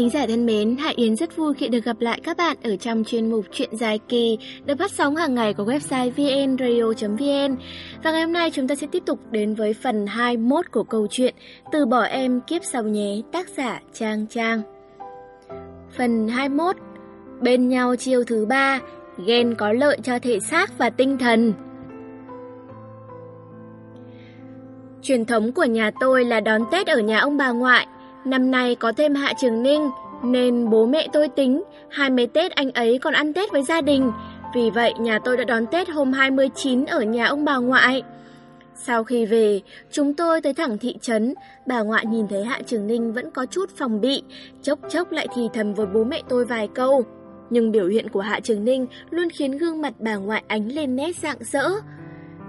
thính giả thân mến, Hạ Yến rất vui khi được gặp lại các bạn ở trong chuyên mục Chuyện dài kỳ được phát sóng hàng ngày của website vnradio.vn. Và ngày hôm nay chúng ta sẽ tiếp tục đến với phần 21 của câu chuyện Từ bỏ em kiếp sau nhé, tác giả Trang Trang. Phần 21 Bên nhau chiều thứ ba, ghen có lợi cho thể xác và tinh thần. Truyền thống của nhà tôi là đón Tết ở nhà ông bà ngoại. Năm nay có thêm Hạ Trường Ninh, nên bố mẹ tôi tính 20 Tết anh ấy còn ăn Tết với gia đình. Vì vậy nhà tôi đã đón Tết hôm 29 ở nhà ông bà ngoại. Sau khi về, chúng tôi tới thẳng thị trấn, bà ngoại nhìn thấy Hạ Trường Ninh vẫn có chút phòng bị, chốc chốc lại thì thầm với bố mẹ tôi vài câu. Nhưng biểu hiện của Hạ Trường Ninh luôn khiến gương mặt bà ngoại ánh lên nét rạng rỡ.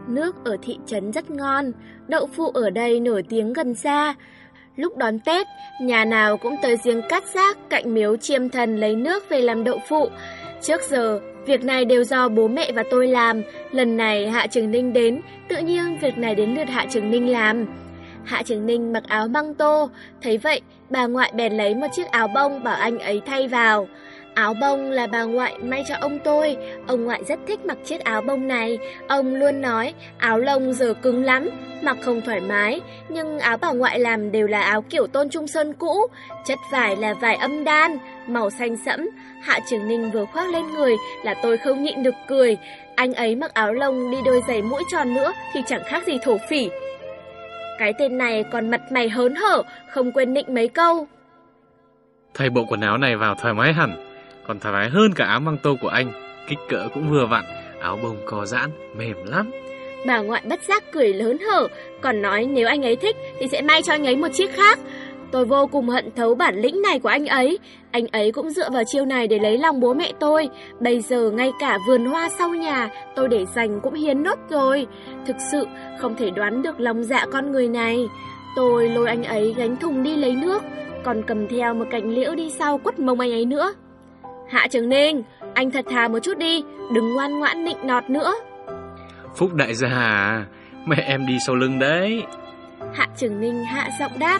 Nước ở thị trấn rất ngon, đậu phụ ở đây nổi tiếng gần xa. Lúc đón Tết, nhà nào cũng tới giếng cắt rác cạnh miếu chiêm thần lấy nước về làm đậu phụ. Trước giờ, việc này đều do bố mẹ và tôi làm. Lần này Hạ Trường Ninh đến, tự nhiên việc này đến lượt Hạ Trường Ninh làm. Hạ Trường Ninh mặc áo măng tô, thấy vậy, bà ngoại bèn lấy một chiếc áo bông bảo anh ấy thay vào. Áo bông là bà ngoại may cho ông tôi, ông ngoại rất thích mặc chiếc áo bông này. Ông luôn nói áo lông giờ cứng lắm, mặc không thoải mái, nhưng áo bà ngoại làm đều là áo kiểu tôn trung sơn cũ, chất vải là vải âm đan, màu xanh sẫm. Hạ Trường Ninh vừa khoác lên người là tôi không nhịn được cười. Anh ấy mặc áo lông đi đôi giày mũi tròn nữa thì chẳng khác gì thổ phỉ. Cái tên này còn mặt mày hớn hở, không quên nịnh mấy câu. Thay bộ quần áo này vào thoải mái hẳn còn thoải mái hơn cả áo măng tô của anh. Kích cỡ cũng vừa vặn, áo bông co giãn, mềm lắm. Bà ngoại bất giác cười lớn hở, còn nói nếu anh ấy thích thì sẽ may cho anh ấy một chiếc khác. Tôi vô cùng hận thấu bản lĩnh này của anh ấy. Anh ấy cũng dựa vào chiêu này để lấy lòng bố mẹ tôi. Bây giờ ngay cả vườn hoa sau nhà tôi để dành cũng hiến nốt rồi. Thực sự không thể đoán được lòng dạ con người này. Tôi lôi anh ấy gánh thùng đi lấy nước, còn cầm theo một cành liễu đi sau quất mông anh ấy nữa. Hạ Trường Ninh, anh thật thà một chút đi, đừng ngoan ngoãn nịnh nọt nữa. Phúc đại gia à, mẹ em đi sau lưng đấy. Hạ Trường Ninh hạ giọng đáp.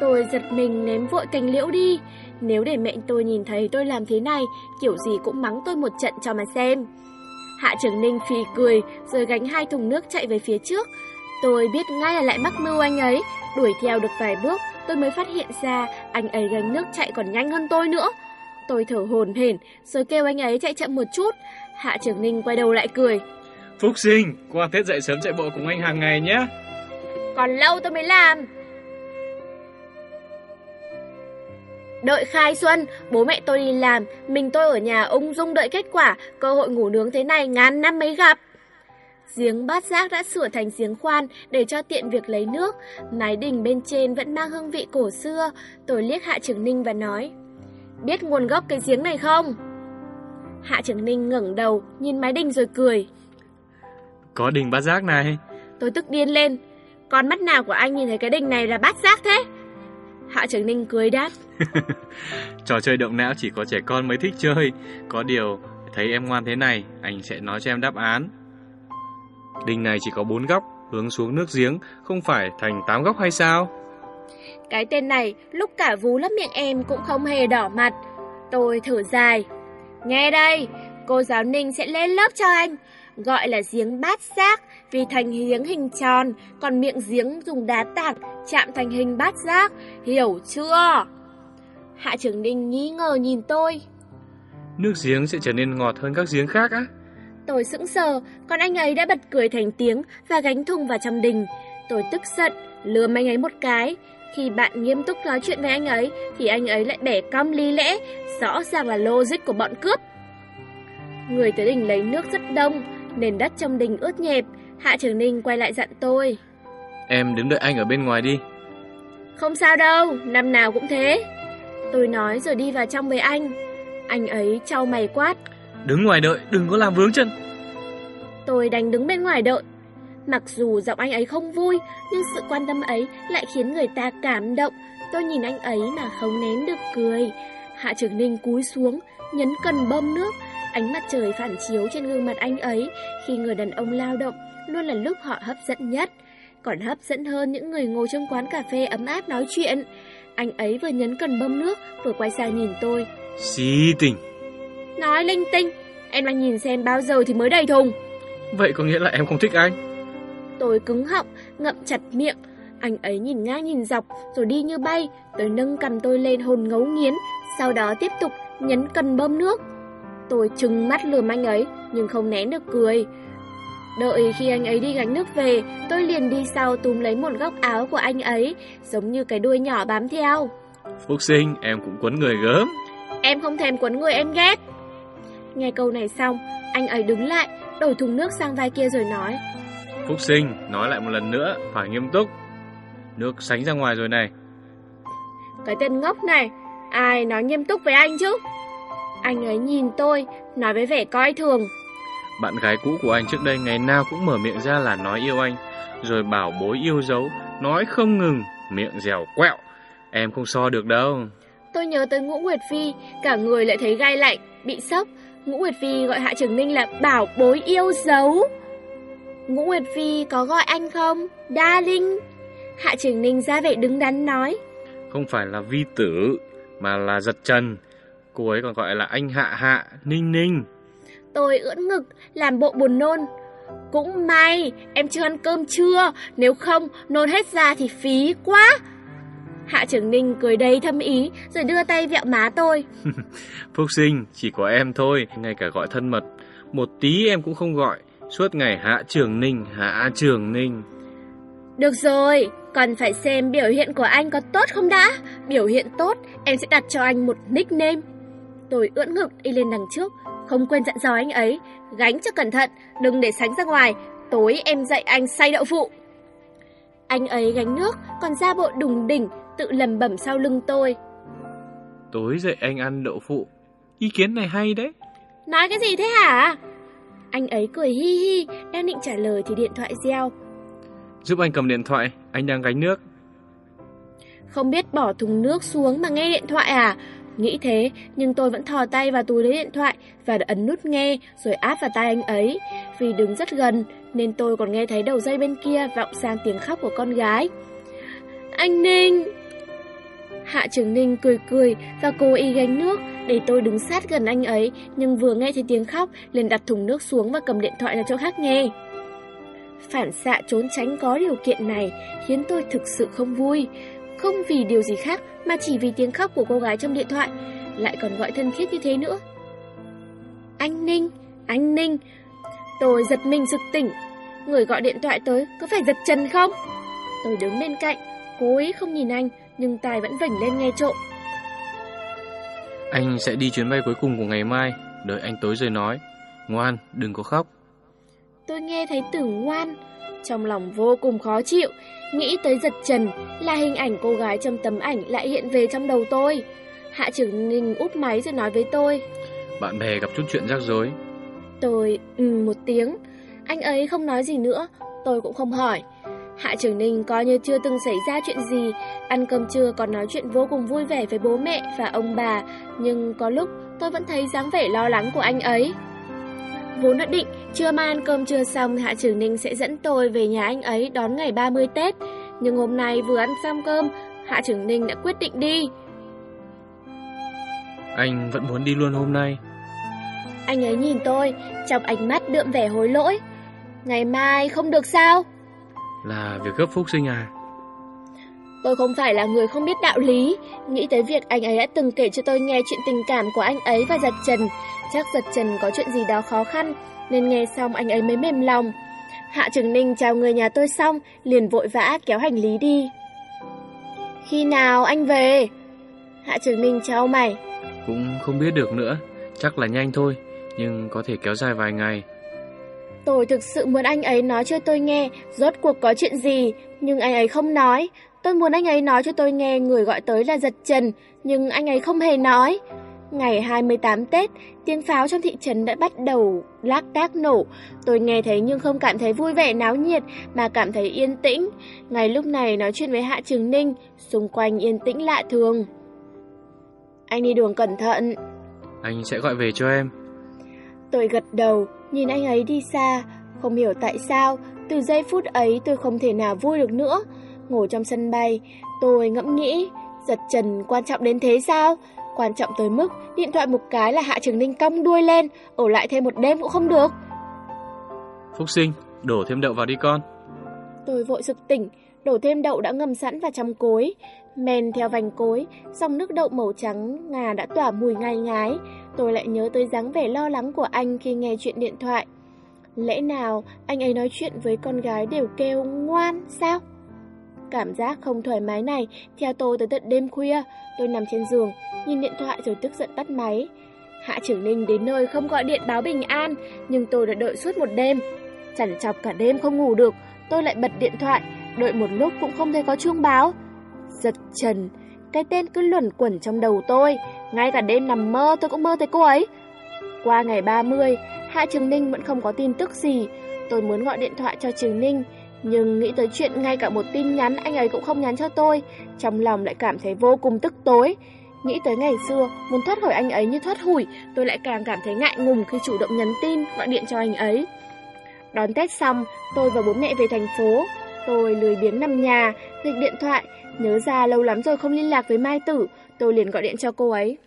Tôi giật mình ném vội cành liễu đi. Nếu để mẹ tôi nhìn thấy tôi làm thế này, kiểu gì cũng mắng tôi một trận cho mà xem. Hạ Trường Ninh phì cười, rồi gánh hai thùng nước chạy về phía trước. Tôi biết ngay là lại mắc mưu anh ấy, đuổi theo được vài bước, tôi mới phát hiện ra anh ấy gánh nước chạy còn nhanh hơn tôi nữa. Tôi thở hồn hển, rồi kêu anh ấy chạy chậm một chút. Hạ Trường Ninh quay đầu lại cười. Phúc sinh, qua Tết dậy sớm chạy bộ cùng anh hàng ngày nhé. Còn lâu tôi mới làm. Đợi khai xuân, bố mẹ tôi đi làm, mình tôi ở nhà ung dung đợi kết quả, cơ hội ngủ nướng thế này ngàn năm mới gặp. Giếng bát giác đã sửa thành giếng khoan để cho tiện việc lấy nước, mái đình bên trên vẫn mang hương vị cổ xưa. Tôi liếc Hạ Trường Ninh và nói, biết nguồn gốc cái giếng này không? Hạ Trường Ninh ngẩng đầu, nhìn mái đình rồi cười. Có đình bát giác này. Tôi tức điên lên, con mắt nào của anh nhìn thấy cái đình này là bát giác thế? Hạ Trường Ninh cười đáp. Trò chơi động não chỉ có trẻ con mới thích chơi. Có điều, thấy em ngoan thế này, anh sẽ nói cho em đáp án. Đình này chỉ có bốn góc, hướng xuống nước giếng, không phải thành tám góc hay sao? Cái tên này lúc cả vú lấp miệng em cũng không hề đỏ mặt. Tôi thở dài. Nghe đây, cô giáo Ninh sẽ lên lớp cho anh. Gọi là giếng bát giác vì thành giếng hình tròn, còn miệng giếng dùng đá tảng chạm thành hình bát giác. Hiểu chưa? Hạ trưởng Ninh nghi ngờ nhìn tôi. Nước giếng sẽ trở nên ngọt hơn các giếng khác á? Tôi sững sờ, còn anh ấy đã bật cười thành tiếng và gánh thùng vào trong đình. Tôi tức giận, lườm anh ấy một cái. Khi bạn nghiêm túc nói chuyện với anh ấy, thì anh ấy lại bẻ cong lý lẽ, rõ ràng là logic của bọn cướp. Người tới đình lấy nước rất đông, nền đất trong đình ướt nhẹp. Hạ Trường Ninh quay lại dặn tôi. Em đứng đợi anh ở bên ngoài đi. Không sao đâu, năm nào cũng thế. Tôi nói rồi đi vào trong với anh. Anh ấy trao mày quát. Đứng ngoài đợi, đừng có làm vướng chân. Tôi đành đứng bên ngoài đợi. Mặc dù giọng anh ấy không vui, nhưng sự quan tâm ấy lại khiến người ta cảm động. Tôi nhìn anh ấy mà không nén được cười. Hạ Trường Ninh cúi xuống, nhấn cần bơm nước. Ánh mặt trời phản chiếu trên gương mặt anh ấy khi người đàn ông lao động luôn là lúc họ hấp dẫn nhất. Còn hấp dẫn hơn những người ngồi trong quán cà phê ấm áp nói chuyện. Anh ấy vừa nhấn cần bơm nước, vừa quay sang nhìn tôi. Xí tình. Nói linh tinh, em đang nhìn xem bao giờ thì mới đầy thùng. Vậy có nghĩa là em không thích anh? Tôi cứng họng, ngậm chặt miệng. Anh ấy nhìn ngang nhìn dọc, rồi đi như bay. Tôi nâng cầm tôi lên hồn ngấu nghiến, sau đó tiếp tục nhấn cần bơm nước. Tôi trừng mắt lườm anh ấy, nhưng không nén được cười. Đợi khi anh ấy đi gánh nước về, tôi liền đi sau túm lấy một góc áo của anh ấy, giống như cái đuôi nhỏ bám theo. Phúc sinh, em cũng quấn người gớm. Em không thèm quấn người em ghét. Nghe câu này xong, anh ấy đứng lại, đổi thùng nước sang vai kia rồi nói. Phúc sinh, nói lại một lần nữa, phải nghiêm túc. Nước sánh ra ngoài rồi này. Cái tên ngốc này, ai nói nghiêm túc với anh chứ? Anh ấy nhìn tôi, nói với vẻ coi thường. Bạn gái cũ của anh trước đây ngày nào cũng mở miệng ra là nói yêu anh, rồi bảo bối yêu dấu, nói không ngừng, miệng dẻo quẹo. Em không so được đâu. Tôi nhớ tới Ngũ Nguyệt Phi, cả người lại thấy gai lạnh, bị sốc. Ngũ Nguyệt Phi gọi Hạ Trường Ninh là bảo bối yêu dấu. Ngũ Nguyệt Phi có gọi anh không? Darling. Hạ Trường Ninh ra vẻ đứng đắn nói. Không phải là vi tử, mà là giật trần. Cô ấy còn gọi là anh Hạ Hạ, Ninh Ninh. Tôi ưỡn ngực, làm bộ buồn nôn. Cũng may, em chưa ăn cơm chưa, nếu không, nôn hết ra thì phí quá. Hạ trưởng Ninh cười đầy thâm ý, rồi đưa tay vẹo má tôi. Phúc sinh, chỉ có em thôi, ngay cả gọi thân mật. Một tí em cũng không gọi, suốt ngày Hạ Trường Ninh, Hạ Trường Ninh. Được rồi, còn phải xem biểu hiện của anh có tốt không đã. Biểu hiện tốt, em sẽ đặt cho anh một nickname. Tôi ưỡn ngực đi lên đằng trước, không quên dặn dò anh ấy, gánh cho cẩn thận, đừng để sánh ra ngoài, tối em dạy anh xay đậu phụ. Anh ấy gánh nước, còn ra bộ đùng đỉnh, tự lầm bẩm sau lưng tôi. Tối dậy anh ăn đậu phụ, ý kiến này hay đấy. Nói cái gì thế hả? Anh ấy cười hi hi, đang định trả lời thì điện thoại reo. Giúp anh cầm điện thoại, anh đang gánh nước. Không biết bỏ thùng nước xuống mà nghe điện thoại à? Nghĩ thế, nhưng tôi vẫn thò tay vào túi lấy điện thoại và ấn nút nghe rồi áp vào tai anh ấy. Vì đứng rất gần nên tôi còn nghe thấy đầu dây bên kia vọng sang tiếng khóc của con gái. Anh Ninh! Hạ Trường Ninh cười cười và cố ý gánh nước để tôi đứng sát gần anh ấy nhưng vừa nghe thấy tiếng khóc liền đặt thùng nước xuống và cầm điện thoại ra chỗ khác nghe. Phản xạ trốn tránh có điều kiện này khiến tôi thực sự không vui. Không vì điều gì khác mà chỉ vì tiếng khóc của cô gái trong điện thoại Lại còn gọi thân thiết như thế nữa Anh Ninh, anh Ninh Tôi giật mình sực tỉnh Người gọi điện thoại tới có phải giật chân không? Tôi đứng bên cạnh Cố ý không nhìn anh nhưng tai vẫn vảnh lên nghe trộm Anh sẽ đi chuyến bay cuối cùng của ngày mai Đợi anh tối rồi nói Ngoan, đừng có khóc Tôi nghe thấy từ ngoan Trong lòng vô cùng khó chịu Nghĩ tới giật trần là hình ảnh cô gái trong tấm ảnh lại hiện về trong đầu tôi. Hạ trưởng Ninh úp máy rồi nói với tôi. Bạn bè gặp chút chuyện rắc rối. Tôi ừ một tiếng. Anh ấy không nói gì nữa, tôi cũng không hỏi. Hạ trưởng Ninh coi như chưa từng xảy ra chuyện gì, ăn cơm trưa còn nói chuyện vô cùng vui vẻ với bố mẹ và ông bà, nhưng có lúc tôi vẫn thấy dáng vẻ lo lắng của anh ấy. Vốn đã định chưa mai ăn cơm trưa xong Hạ Trường Ninh sẽ dẫn tôi về nhà anh ấy đón ngày 30 Tết. Nhưng hôm nay vừa ăn xong cơm, Hạ Trường Ninh đã quyết định đi. Anh vẫn muốn đi luôn hôm nay. Anh ấy nhìn tôi, trong ánh mắt đượm vẻ hối lỗi. Ngày mai không được sao? Là việc gấp phúc sinh à? Tôi không phải là người không biết đạo lý, nghĩ tới việc anh ấy đã từng kể cho tôi nghe chuyện tình cảm của anh ấy và giật trần. Chắc giật trần có chuyện gì đó khó khăn, nên nghe xong anh ấy mới mềm lòng. Hạ Trường Ninh chào người nhà tôi xong, liền vội vã kéo hành lý đi. Khi nào anh về? Hạ Trường Ninh chào mày. Cũng không biết được nữa, chắc là nhanh thôi, nhưng có thể kéo dài vài ngày. Tôi thực sự muốn anh ấy nói cho tôi nghe rốt cuộc có chuyện gì, nhưng anh ấy không nói. Tôi muốn anh ấy nói cho tôi nghe người gọi tới là giật trần, nhưng anh ấy không hề nói. Ngày 28 Tết, tiếng pháo trong thị trấn đã bắt đầu lác đác nổ. Tôi nghe thấy nhưng không cảm thấy vui vẻ náo nhiệt mà cảm thấy yên tĩnh. Ngày lúc này nói chuyện với Hạ Trường Ninh, xung quanh yên tĩnh lạ thường. Anh đi đường cẩn thận. Anh sẽ gọi về cho em. Tôi gật đầu, nhìn anh ấy đi xa. Không hiểu tại sao, từ giây phút ấy tôi không thể nào vui được nữa. Ngồi trong sân bay, tôi ngẫm nghĩ, Giật trần quan trọng đến thế sao? Quan trọng tới mức điện thoại một cái là Hạ Trường Ninh cong đuôi lên, ở lại thêm một đêm cũng không được. Phúc sinh, đổ thêm đậu vào đi con. Tôi vội sực tỉnh, đổ thêm đậu đã ngâm sẵn vào trong cối. Men theo vành cối, dòng nước đậu màu trắng ngà đã tỏa mùi ngai ngái. Tôi lại nhớ tới dáng vẻ lo lắng của anh khi nghe chuyện điện thoại. Lẽ nào anh ấy nói chuyện với con gái đều kêu ngoan sao? Cảm giác không thoải mái này theo tôi tới tận đêm khuya. Tôi nằm trên giường, nhìn điện thoại rồi tức giận tắt máy. Hạ trưởng Ninh đến nơi không gọi điện báo bình an, nhưng tôi đã đợi suốt một đêm. Chẳng chọc cả đêm không ngủ được, tôi lại bật điện thoại, đợi một lúc cũng không thấy có chuông báo. Giật trần, cái tên cứ luẩn quẩn trong đầu tôi, ngay cả đêm nằm mơ tôi cũng mơ thấy cô ấy. Qua ngày 30, Hạ Trường Ninh vẫn không có tin tức gì. Tôi muốn gọi điện thoại cho Trường Ninh, nhưng nghĩ tới chuyện ngay cả một tin nhắn anh ấy cũng không nhắn cho tôi, trong lòng lại cảm thấy vô cùng tức tối. Nghĩ tới ngày xưa, muốn thoát khỏi anh ấy như thoát hủi, tôi lại càng cảm thấy ngại ngùng khi chủ động nhắn tin, gọi điện cho anh ấy. Đón Tết xong, tôi và bố mẹ về thành phố. Tôi lười biếng nằm nhà, nghịch điện thoại, nhớ ra lâu lắm rồi không liên lạc với Mai Tử, tôi liền gọi điện cho cô ấy.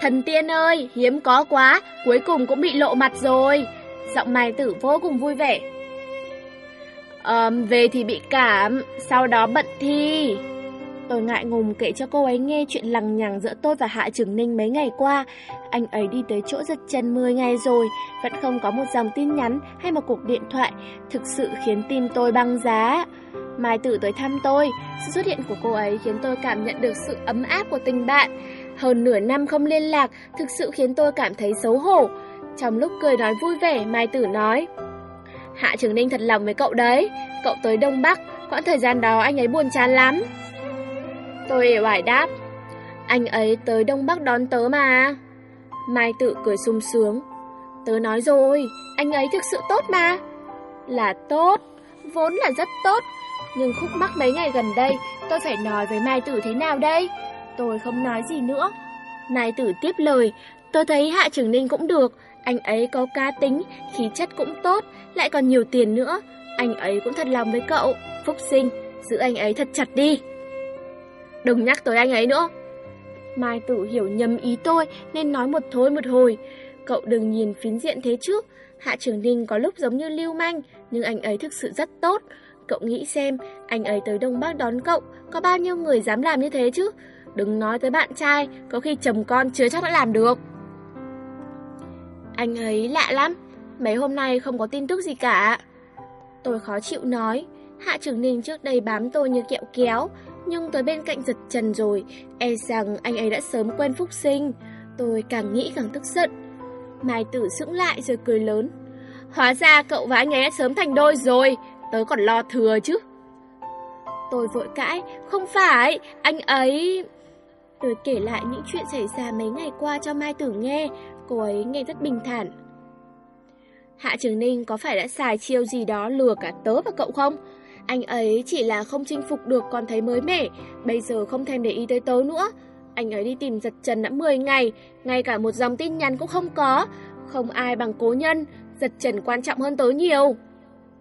Thần tiên ơi, hiếm có quá, cuối cùng cũng bị lộ mặt rồi. Giọng Mai Tử vô cùng vui vẻ. Um, về thì bị cảm, sau đó bận thi. Tôi ngại ngùng kể cho cô ấy nghe chuyện lằng nhằng giữa tôi và Hạ Trường Ninh mấy ngày qua. Anh ấy đi tới chỗ giật chân 10 ngày rồi, vẫn không có một dòng tin nhắn hay một cuộc điện thoại, thực sự khiến tim tôi băng giá. Mai Tử tới thăm tôi, sự xuất hiện của cô ấy khiến tôi cảm nhận được sự ấm áp của tình bạn. Hơn nửa năm không liên lạc, thực sự khiến tôi cảm thấy xấu hổ. Trong lúc cười nói vui vẻ, Mai Tử nói, Hạ Trường Ninh thật lòng với cậu đấy, cậu tới Đông Bắc, quãng thời gian đó anh ấy buồn chán lắm. Tôi ỉa oải đáp, anh ấy tới Đông Bắc đón tớ mà. Mai Tử cười sung sướng. Tớ nói rồi, anh ấy thực sự tốt mà. Là tốt, vốn là rất tốt. Nhưng khúc mắc mấy ngày gần đây, tôi phải nói với Mai Tử thế nào đây? Tôi không nói gì nữa. Mai Tử tiếp lời, tôi thấy Hạ Trường Ninh cũng được. Anh ấy có cá tính, khí chất cũng tốt, lại còn nhiều tiền nữa. Anh ấy cũng thật lòng với cậu. Phúc sinh, giữ anh ấy thật chặt đi. Đừng nhắc tới anh ấy nữa. Mai Tử hiểu nhầm ý tôi nên nói một thối một hồi. Cậu đừng nhìn phiến diện thế chứ. Hạ Trường Ninh có lúc giống như lưu manh, nhưng anh ấy thực sự rất tốt. Cậu nghĩ xem, anh ấy tới Đông Bắc đón cậu, có bao nhiêu người dám làm như thế chứ? Đừng nói tới bạn trai, có khi chồng con chưa chắc đã làm được. Anh ấy lạ lắm, mấy hôm nay không có tin tức gì cả. Tôi khó chịu nói, Hạ Trường Ninh trước đây bám tôi như kẹo kéo, nhưng tới bên cạnh giật trần rồi, e rằng anh ấy đã sớm quen Phúc Sinh. Tôi càng nghĩ càng tức giận. Mai Tử sững lại rồi cười lớn. Hóa ra cậu và anh ấy đã sớm thành đôi rồi, tớ còn lo thừa chứ. Tôi vội cãi, không phải, anh ấy... Tôi kể lại những chuyện xảy ra mấy ngày qua cho Mai Tử nghe, cô ấy nghe rất bình thản. Hạ Trường Ninh có phải đã xài chiêu gì đó lừa cả tớ và cậu không? Anh ấy chỉ là không chinh phục được còn thấy mới mẻ, bây giờ không thèm để ý tới tớ nữa. Anh ấy đi tìm giật trần đã 10 ngày, ngay cả một dòng tin nhắn cũng không có. Không ai bằng cố nhân, giật trần quan trọng hơn tớ nhiều.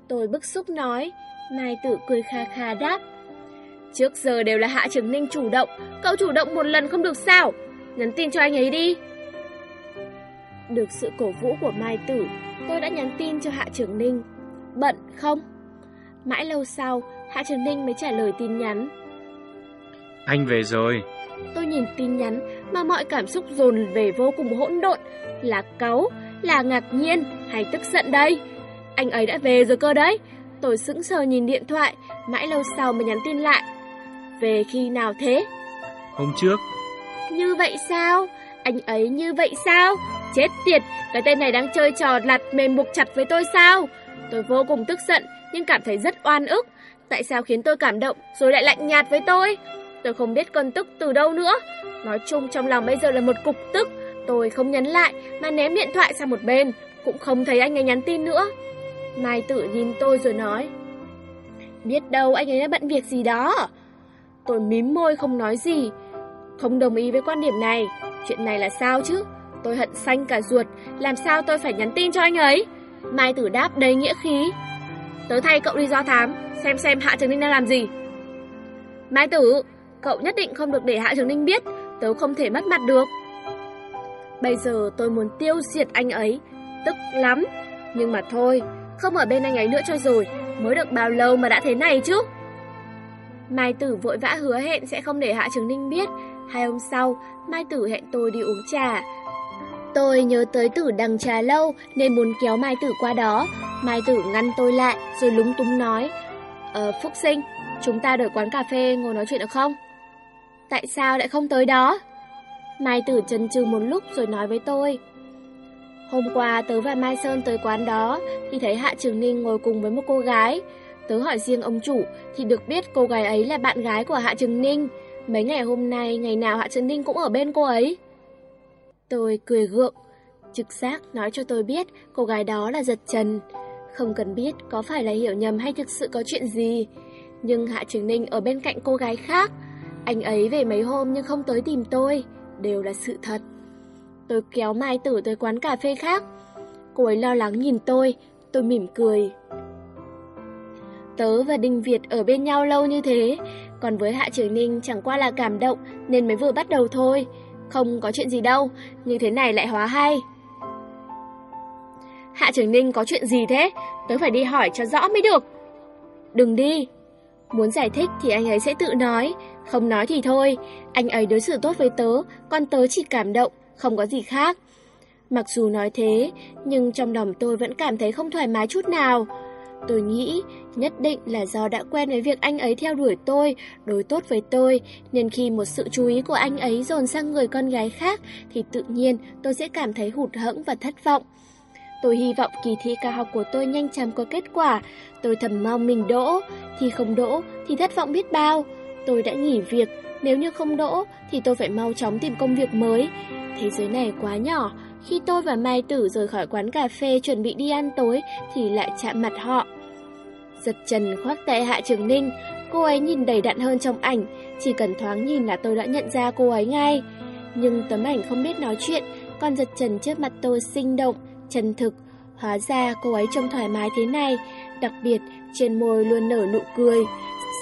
Tôi bức xúc nói, Mai tự cười kha kha đáp. Trước giờ đều là Hạ Trường Ninh chủ động, cậu chủ động một lần không được sao? Nhắn tin cho anh ấy đi. Được sự cổ vũ của Mai Tử, tôi đã nhắn tin cho Hạ Trường Ninh. Bận không? Mãi lâu sau, Hạ Trường Ninh mới trả lời tin nhắn. Anh về rồi. Tôi nhìn tin nhắn mà mọi cảm xúc dồn về vô cùng hỗn độn. Là cáu, là ngạc nhiên hay tức giận đây? Anh ấy đã về rồi cơ đấy. Tôi sững sờ nhìn điện thoại, mãi lâu sau mới nhắn tin lại. Về khi nào thế? Hôm trước. Như vậy sao? Anh ấy như vậy sao? Chết tiệt, cái tên này đang chơi trò lặt mềm buộc chặt với tôi sao? Tôi vô cùng tức giận, nhưng cảm thấy rất oan ức. Tại sao khiến tôi cảm động rồi lại lạnh nhạt với tôi? Tôi không biết cơn tức từ đâu nữa. Nói chung trong lòng bây giờ là một cục tức. Tôi không nhấn lại mà ném điện thoại sang một bên. Cũng không thấy anh ấy nhắn tin nữa. Mai tự nhìn tôi rồi nói. Biết đâu anh ấy đã bận việc gì đó. Tôi mím môi không nói gì. Không đồng ý với quan điểm này. Chuyện này là sao chứ? Tôi hận xanh cả ruột. Làm sao tôi phải nhắn tin cho anh ấy? Mai tử đáp đầy nghĩa khí. Tớ thay cậu đi do thám, xem xem Hạ Trường Ninh đang làm gì. Mai tử, cậu nhất định không được để Hạ Trường Ninh biết, tớ không thể mất mặt được. Bây giờ tôi muốn tiêu diệt anh ấy, tức lắm. Nhưng mà thôi, không ở bên anh ấy nữa cho rồi, mới được bao lâu mà đã thế này chứ. Mai Tử vội vã hứa hẹn sẽ không để Hạ Trường Ninh biết. Hai hôm sau, Mai Tử hẹn tôi đi uống trà. Tôi nhớ tới Tử đằng trà lâu nên muốn kéo Mai Tử qua đó. Mai Tử ngăn tôi lại rồi lúng túng nói Ờ, Phúc Sinh, chúng ta đợi quán cà phê ngồi nói chuyện được không? Tại sao lại không tới đó? Mai Tử chần chừ một lúc rồi nói với tôi Hôm qua tớ và Mai Sơn tới quán đó thì thấy Hạ Trường Ninh ngồi cùng với một cô gái. Tớ hỏi riêng ông chủ thì được biết cô gái ấy là bạn gái của Hạ Trường Ninh. Mấy ngày hôm nay, ngày nào Hạ Trường Ninh cũng ở bên cô ấy. Tôi cười gượng, trực giác nói cho tôi biết cô gái đó là giật trần. Không cần biết có phải là hiểu nhầm hay thực sự có chuyện gì. Nhưng Hạ Trường Ninh ở bên cạnh cô gái khác. Anh ấy về mấy hôm nhưng không tới tìm tôi. Đều là sự thật. Tôi kéo Mai Tử tới quán cà phê khác. Cô ấy lo lắng nhìn tôi, tôi mỉm cười. Tớ và Đinh Việt ở bên nhau lâu như thế, còn với Hạ Trường Ninh chẳng qua là cảm động nên mới vừa bắt đầu thôi. Không có chuyện gì đâu, như thế này lại hóa hay. Hạ Trường Ninh có chuyện gì thế? Tớ phải đi hỏi cho rõ mới được. Đừng đi. Muốn giải thích thì anh ấy sẽ tự nói, không nói thì thôi. Anh ấy đối xử tốt với tớ, còn tớ chỉ cảm động, không có gì khác. Mặc dù nói thế, nhưng trong lòng tôi vẫn cảm thấy không thoải mái chút nào. Tôi nghĩ nhất định là do đã quen với việc anh ấy theo đuổi tôi, đối tốt với tôi, nên khi một sự chú ý của anh ấy dồn sang người con gái khác thì tự nhiên tôi sẽ cảm thấy hụt hẫng và thất vọng. Tôi hy vọng kỳ thi cao học của tôi nhanh chóng có kết quả, tôi thầm mong mình đỗ, thì không đỗ thì thất vọng biết bao. Tôi đã nghỉ việc, nếu như không đỗ thì tôi phải mau chóng tìm công việc mới. Thế giới này quá nhỏ, khi tôi và Mai Tử rời khỏi quán cà phê chuẩn bị đi ăn tối thì lại chạm mặt họ. Giật trần khoác tay Hạ Trường Ninh, cô ấy nhìn đầy đặn hơn trong ảnh, chỉ cần thoáng nhìn là tôi đã nhận ra cô ấy ngay. Nhưng tấm ảnh không biết nói chuyện, còn giật trần trước mặt tôi sinh động, chân thực. Hóa ra cô ấy trông thoải mái thế này, đặc biệt trên môi luôn nở nụ cười,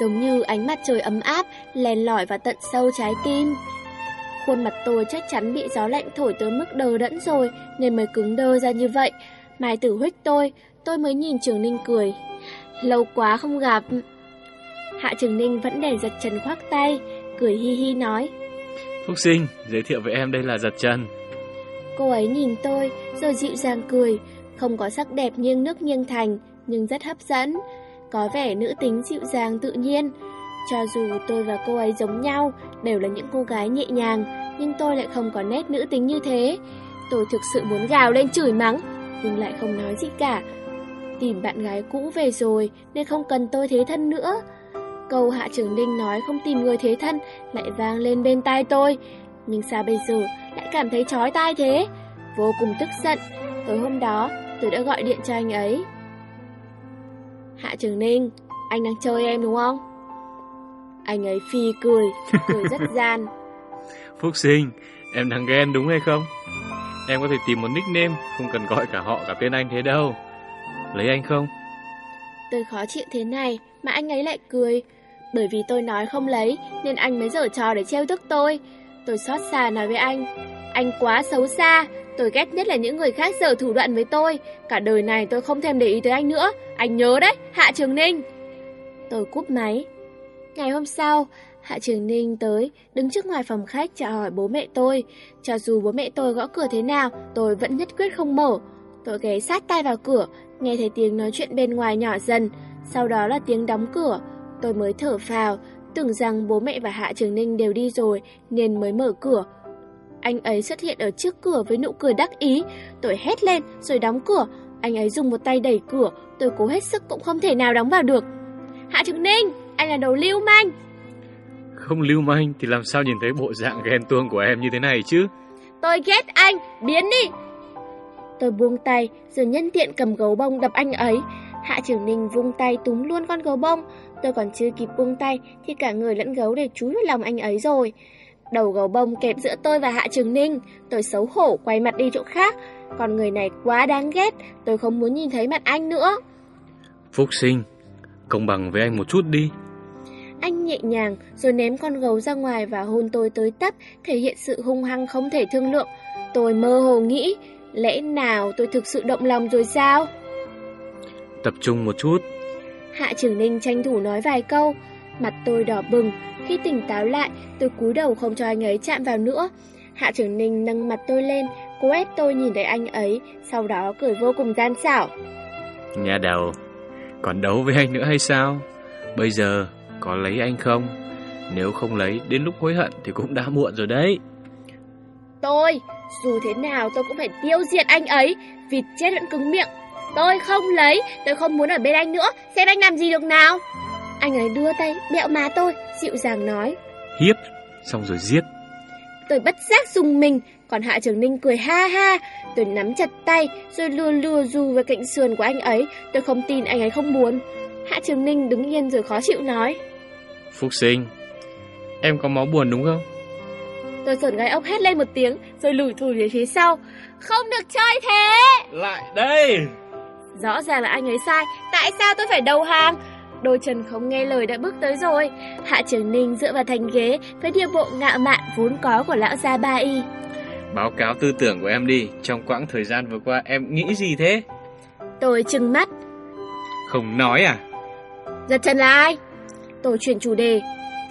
giống như ánh mặt trời ấm áp len lỏi vào tận sâu trái tim. Khuôn mặt tôi chắc chắn bị gió lạnh thổi tới mức đờ đẫn rồi nên mới cứng đơ ra như vậy. Mai tử huyết tôi, tôi mới nhìn Trường Ninh cười. Lâu quá không gặp. Hạ Trường Ninh vẫn để giật trần khoác tay, cười hi hi nói. Phúc sinh, giới thiệu với em đây là giật trần. Cô ấy nhìn tôi, rồi dịu dàng cười, không có sắc đẹp nghiêng nước nghiêng thành, nhưng rất hấp dẫn. Có vẻ nữ tính dịu dàng tự nhiên. Cho dù tôi và cô ấy giống nhau, đều là những cô gái nhẹ nhàng, nhưng tôi lại không có nét nữ tính như thế. Tôi thực sự muốn gào lên chửi mắng, nhưng lại không nói gì cả. Tìm bạn gái cũ về rồi, nên không cần tôi thế thân nữa. Câu Hạ Trường Ninh nói không tìm người thế thân lại vang lên bên tai tôi. Nhưng sao bây giờ lại cảm thấy chói tai thế? Vô cùng tức giận. Tối hôm đó, tôi đã gọi điện cho anh ấy. Hạ Trường Ninh, anh đang chơi em đúng không? Anh ấy phi cười, cười rất gian. Phúc sinh, em đang ghen đúng hay không? Em có thể tìm một nickname, không cần gọi cả họ cả tên anh thế đâu. Lấy anh không? Tôi khó chịu thế này mà anh ấy lại cười. Bởi vì tôi nói không lấy nên anh mới dở trò để trêu tức tôi. Tôi xót xa nói với anh. Anh quá xấu xa, tôi ghét nhất là những người khác dở thủ đoạn với tôi. Cả đời này tôi không thèm để ý tới anh nữa. Anh nhớ đấy, Hạ Trường Ninh. Tôi cúp máy. Ngày hôm sau, Hạ Trường Ninh tới, đứng trước ngoài phòng khách chào hỏi bố mẹ tôi. Cho dù bố mẹ tôi gõ cửa thế nào, tôi vẫn nhất quyết không mở. Tôi ghé sát tay vào cửa, nghe thấy tiếng nói chuyện bên ngoài nhỏ dần, sau đó là tiếng đóng cửa. Tôi mới thở phào, tưởng rằng bố mẹ và Hạ Trường Ninh đều đi rồi nên mới mở cửa. Anh ấy xuất hiện ở trước cửa với nụ cười đắc ý, tôi hét lên rồi đóng cửa. Anh ấy dùng một tay đẩy cửa, tôi cố hết sức cũng không thể nào đóng vào được. Hạ Trường Ninh, anh là đầu lưu manh. Không lưu manh thì làm sao nhìn thấy bộ dạng ghen tuông của em như thế này chứ? Tôi ghét anh, biến đi. Tôi buông tay rồi nhân tiện cầm gấu bông đập anh ấy. Hạ Trường Ninh vung tay túm luôn con gấu bông. Tôi còn chưa kịp buông tay thì cả người lẫn gấu đều chúi vào lòng anh ấy rồi. Đầu gấu bông kẹp giữa tôi và Hạ Trường Ninh. Tôi xấu hổ quay mặt đi chỗ khác. Còn người này quá đáng ghét, tôi không muốn nhìn thấy mặt anh nữa. Phúc sinh, công bằng với anh một chút đi. Anh nhẹ nhàng rồi ném con gấu ra ngoài và hôn tôi tới tấp, thể hiện sự hung hăng không thể thương lượng. Tôi mơ hồ nghĩ, lẽ nào tôi thực sự động lòng rồi sao? Tập trung một chút. Hạ Trường Ninh tranh thủ nói vài câu, mặt tôi đỏ bừng. Khi tỉnh táo lại, tôi cúi đầu không cho anh ấy chạm vào nữa. Hạ Trường Ninh nâng mặt tôi lên, cố ép tôi nhìn thấy anh ấy, sau đó cười vô cùng gian xảo. Nhà đầu, còn đấu với anh nữa hay sao? Bây giờ có lấy anh không? Nếu không lấy, đến lúc hối hận thì cũng đã muộn rồi đấy. Tôi, dù thế nào tôi cũng phải tiêu diệt anh ấy, vịt chết vẫn cứng miệng. Tôi không lấy, tôi không muốn ở bên anh nữa, xem anh làm gì được nào. Anh ấy đưa tay bẹo má tôi, dịu dàng nói. Hiếp, xong rồi giết. Tôi bất giác dùng mình, còn Hạ Trường Ninh cười ha ha. Tôi nắm chặt tay, rồi lừa lừa dù về cạnh sườn của anh ấy. Tôi không tin anh ấy không muốn. Hạ Trường Ninh đứng yên rồi khó chịu nói. Phúc sinh, em có máu buồn đúng không? Tôi sởn gai ốc hét lên một tiếng, rồi lùi thùi về phía sau. Không được chơi thế! Lại đây! Rõ ràng là anh ấy sai, tại sao tôi phải đầu hàng? Đôi chân không nghe lời đã bước tới rồi. Hạ Trường Ninh dựa vào thành ghế với điệu bộ ngạo mạn vốn có của lão gia Ba Y. Báo cáo tư tưởng của em đi, trong quãng thời gian vừa qua em nghĩ gì thế? Tôi trừng mắt. Không nói à? Giật chân là ai? Tôi chuyển chủ đề.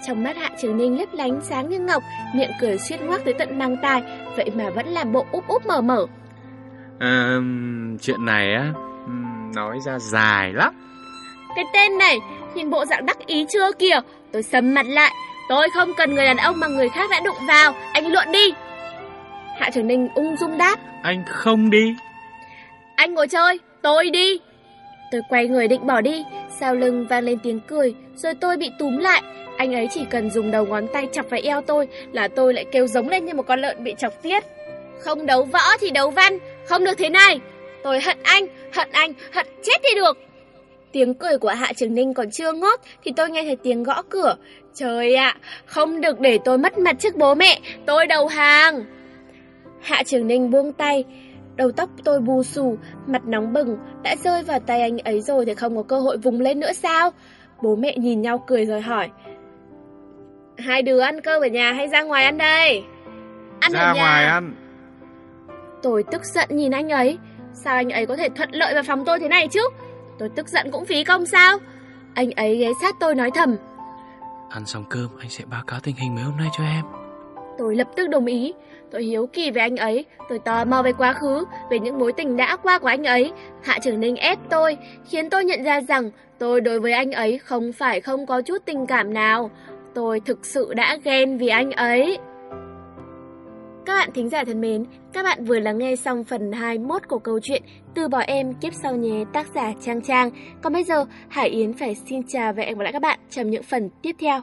Trong mắt Hạ Trường Ninh lấp lánh sáng như ngọc, miệng cười suýt ngoác tới tận mang tai, vậy mà vẫn làm bộ úp úp mở mở. À, chuyện này á, nói ra dài lắm. Cái tên này, nhìn bộ dạng đắc ý chưa kìa, tôi sầm mặt lại. Tôi không cần người đàn ông mà người khác đã đụng vào, anh luận đi. Hạ Trường Ninh ung dung đáp. Anh không đi. Anh ngồi chơi, tôi đi. Tôi quay người định bỏ đi, sau lưng vang lên tiếng cười, rồi tôi bị túm lại. Anh ấy chỉ cần dùng đầu ngón tay chọc vào eo tôi là tôi lại kêu giống lên như một con lợn bị chọc tiết. Không đấu võ thì đấu văn, không được thế này. Tôi hận anh, hận anh, hận chết đi được. Tiếng cười của Hạ Trường Ninh còn chưa ngót thì tôi nghe thấy tiếng gõ cửa. Trời ạ, không được để tôi mất mặt trước bố mẹ, tôi đầu hàng. Hạ Trường Ninh buông tay, đầu tóc tôi bù xù, mặt nóng bừng, đã rơi vào tay anh ấy rồi thì không có cơ hội vùng lên nữa sao? Bố mẹ nhìn nhau cười rồi hỏi. Hai đứa ăn cơm ở nhà hay ra ngoài ăn đây? Ăn ra ở nhà. ngoài ăn. Tôi tức giận nhìn anh ấy. Sao anh ấy có thể thuận lợi vào phòng tôi thế này chứ? Tôi tức giận cũng phí công sao? Anh ấy ghé sát tôi nói thầm. Ăn xong cơm anh sẽ báo cáo tình hình mấy hôm nay cho em. Tôi lập tức đồng ý. Tôi hiếu kỳ về anh ấy, tôi tò mò về quá khứ, về những mối tình đã qua của anh ấy. Hạ Trường Ninh ép tôi, khiến tôi nhận ra rằng tôi đối với anh ấy không phải không có chút tình cảm nào. Tôi thực sự đã ghen vì anh ấy. Các bạn thính giả thân mến, các bạn vừa lắng nghe xong phần 21 của câu chuyện Từ bỏ em kiếp sau nhé tác giả Trang Trang. Còn bây giờ, Hải Yến phải xin chào và hẹn gặp lại các bạn trong những phần tiếp theo.